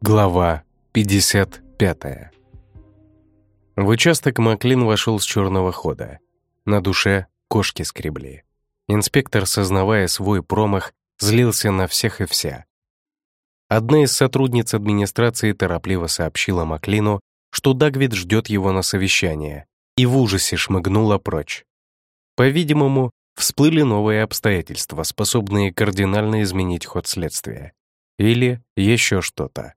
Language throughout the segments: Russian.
Глава 55 В участок Маклин вошел с черного хода. На душе кошки скребли. Инспектор, сознавая свой промах, злился на всех и вся. Одна из сотрудниц администрации торопливо сообщила Маклину, что Дагвид ждет его на совещание, и в ужасе шмыгнула прочь. По-видимому, всплыли новые обстоятельства, способные кардинально изменить ход следствия. Или еще что-то.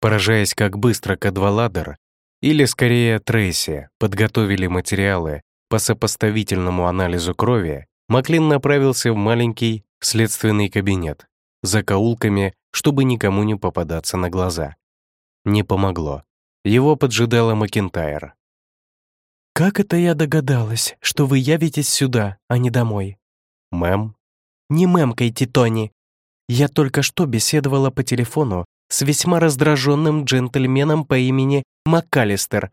Поражаясь, как быстро Кадваладер, или скорее Трейси, подготовили материалы по сопоставительному анализу крови, Маклин направился в маленький следственный кабинет, за каулками, чтобы никому не попадаться на глаза. Не помогло. Его поджидала Макентайр. «Как это я догадалась, что вы явитесь сюда, а не домой?» «Мэм?» «Не мэмкайте, Тони. Я только что беседовала по телефону с весьма раздраженным джентльменом по имени МакКаллистер.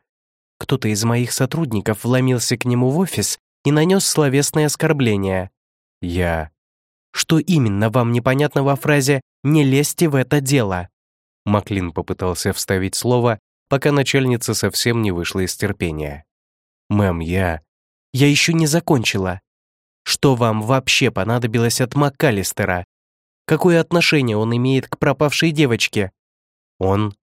Кто-то из моих сотрудников вломился к нему в офис и нанес словесное оскорбление. Я... Что именно вам непонятно во фразе «не лезьте в это дело»? Маклин попытался вставить слово, пока начальница совсем не вышла из терпения. «Мэм, я...» «Я еще не закончила. Что вам вообще понадобилось от МакКаллистера? Какое отношение он имеет к пропавшей девочке? Он?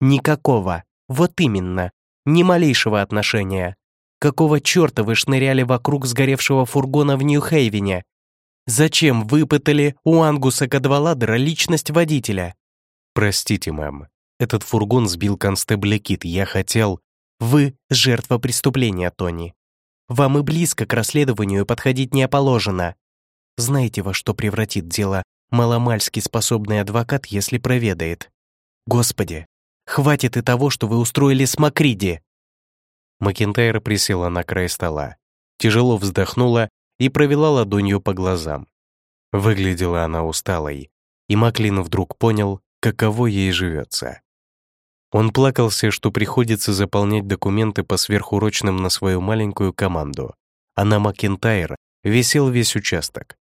Никакого. Вот именно. Ни малейшего отношения. Какого черта вы шныряли вокруг сгоревшего фургона в Нью-Хейвене? Зачем выпытали у Ангуса Кадваладера личность водителя? Простите, мэм. Этот фургон сбил констебля Кит. Я хотел... Вы жертва преступления, Тони. Вам и близко к расследованию подходить не положено. Знаете, во что превратит дело маломальски способный адвокат, если проведает. Господи, хватит и того, что вы устроили с Макриди!» Макентайр присела на край стола, тяжело вздохнула и провела ладонью по глазам. Выглядела она усталой, и Маклин вдруг понял, каково ей живется. Он плакался, что приходится заполнять документы по сверхурочным на свою маленькую команду, а на Макентайр висел весь участок.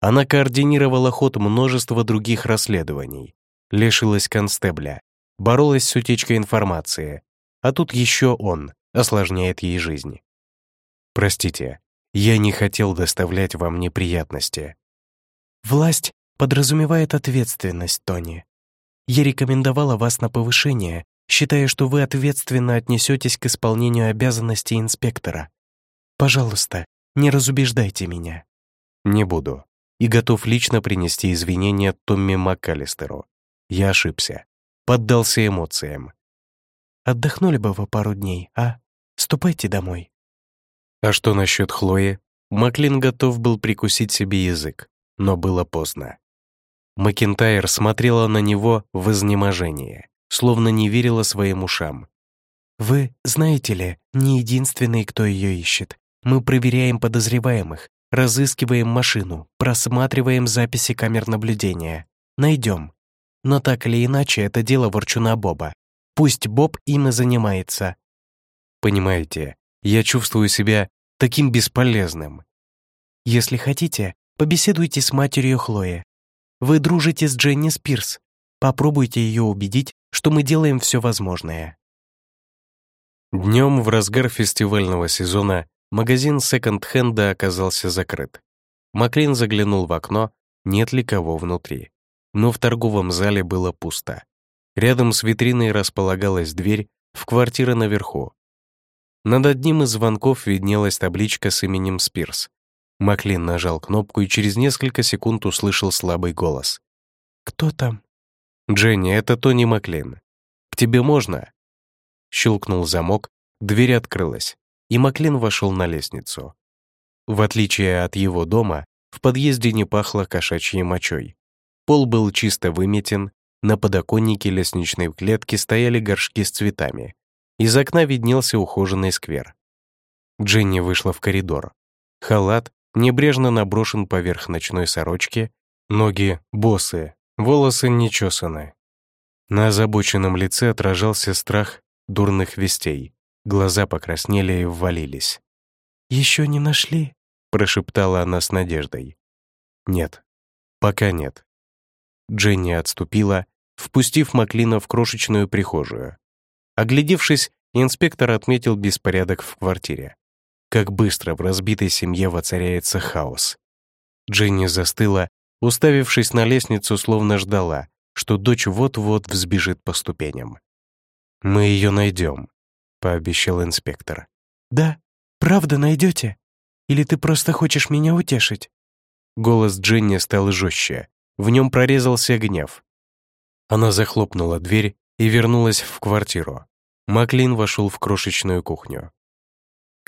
Она координировала ход множества других расследований, лишилась констебля, боролась с утечкой информации, а тут еще он осложняет ей жизнь. Простите, я не хотел доставлять вам неприятности. Власть подразумевает ответственность, Тони. Я рекомендовала вас на повышение, считая, что вы ответственно отнесетесь к исполнению обязанностей инспектора. Пожалуйста, не разубеждайте меня. Не буду и готов лично принести извинения Томми МакКаллистеру. Я ошибся. Поддался эмоциям. Отдохнули бы вы пару дней, а? Ступайте домой. А что насчет Хлои? Маклин готов был прикусить себе язык, но было поздно. Макентайр смотрела на него в изнеможении, словно не верила своим ушам. «Вы, знаете ли, не единственный, кто ее ищет. Мы проверяем подозреваемых, Разыскиваем машину, просматриваем записи камер наблюдения. Найдем. Но так или иначе, это дело ворчуна Боба. Пусть Боб им и занимается. Понимаете, я чувствую себя таким бесполезным. Если хотите, побеседуйте с матерью Хлои. Вы дружите с Дженни Спирс. Попробуйте ее убедить, что мы делаем все возможное. Днем в разгар фестивального сезона Магазин секонд-хенда оказался закрыт. Маклин заглянул в окно, нет ли кого внутри. Но в торговом зале было пусто. Рядом с витриной располагалась дверь в квартиру наверху. Над одним из звонков виднелась табличка с именем Спирс. Маклин нажал кнопку и через несколько секунд услышал слабый голос. «Кто там?» «Дженни, это Тони Маклин. К тебе можно?» Щелкнул замок, дверь открылась и Маклин вошел на лестницу. В отличие от его дома, в подъезде не пахло кошачьей мочой. Пол был чисто выметен, на подоконнике лестничной клетки стояли горшки с цветами. Из окна виднелся ухоженный сквер. Дженни вышла в коридор. Халат небрежно наброшен поверх ночной сорочки, ноги босые, волосы не чесаны. На озабоченном лице отражался страх дурных вестей. Глаза покраснели и ввалились. «Еще не нашли?» — прошептала она с надеждой. Нет, пока нет. Дженни отступила, впустив Маклина в крошечную прихожую. Оглядевшись, инспектор отметил беспорядок в квартире. Как быстро в разбитой семье воцаряется хаос. Дженни застыла, уставившись на лестницу, словно ждала, что дочь вот-вот взбежит по ступеням. «Мы ее найдем», — пообещал инспектор. «Да? Правда найдете? Или ты просто хочешь меня утешить?» Голос Дженни стал жестче, в нем прорезался гнев. Она захлопнула дверь и вернулась в квартиру. Маклин вошел в крошечную кухню.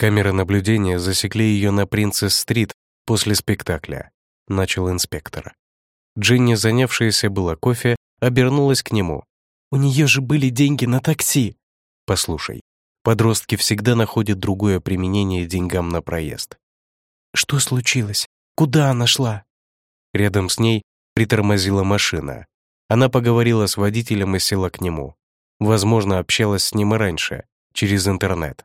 Камеры наблюдения засекли ее на Принцесс-стрит после спектакля, начал инспектор. Дженни, занявшаяся было кофе, обернулась к нему. «У нее же были деньги на такси!» «Послушай, подростки всегда находят другое применение деньгам на проезд». «Что случилось? Куда она шла?» Рядом с ней притормозила машина. Она поговорила с водителем и села к нему. Возможно, общалась с ним и раньше, через интернет.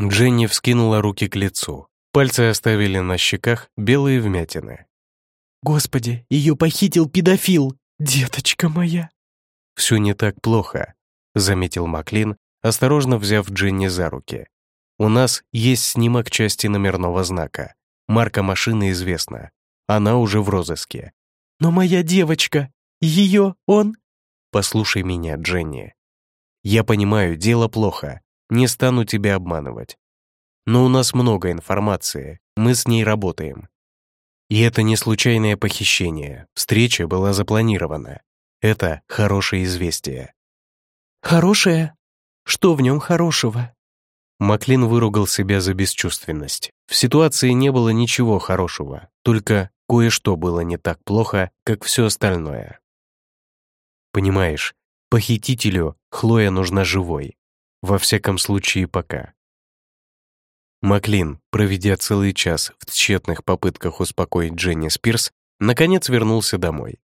Дженни вскинула руки к лицу. Пальцы оставили на щеках белые вмятины. «Господи, ее похитил педофил! Деточка моя!» «Все не так плохо», — заметил Маклин, осторожно взяв Дженни за руки. «У нас есть снимок части номерного знака. Марка машины известна. Она уже в розыске. «Но моя девочка! Ее он...» «Послушай меня, Дженни. Я понимаю, дело плохо. Не стану тебя обманывать. Но у нас много информации, мы с ней работаем. И это не случайное похищение. Встреча была запланирована. Это хорошее известие». «Хорошее? Что в нем хорошего?» Маклин выругал себя за бесчувственность. В ситуации не было ничего хорошего, только кое-что было не так плохо, как все остальное. Понимаешь, похитителю Хлоя нужна живой. Во всяком случае, пока. Маклин, проведя целый час в тщетных попытках успокоить Дженни Спирс, наконец вернулся домой.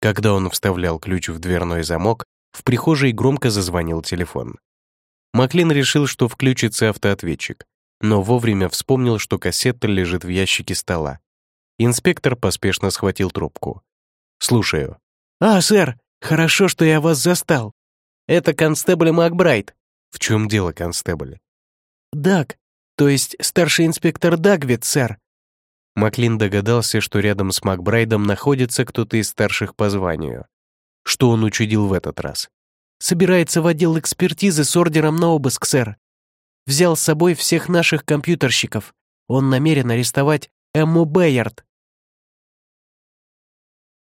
Когда он вставлял ключ в дверной замок, в прихожей громко зазвонил телефон. Маклин решил, что включится автоответчик, но вовремя вспомнил, что кассета лежит в ящике стола, Инспектор поспешно схватил трубку. «Слушаю». «А, сэр, хорошо, что я вас застал. Это констебль Макбрайт». «В чем дело, констебль?» «Даг, то есть старший инспектор Дагвит, сэр». Маклин догадался, что рядом с Макбрайдом находится кто-то из старших по званию. Что он учудил в этот раз? «Собирается в отдел экспертизы с ордером на обыск, сэр. Взял с собой всех наших компьютерщиков. Он намерен арестовать Эмму Бэйард,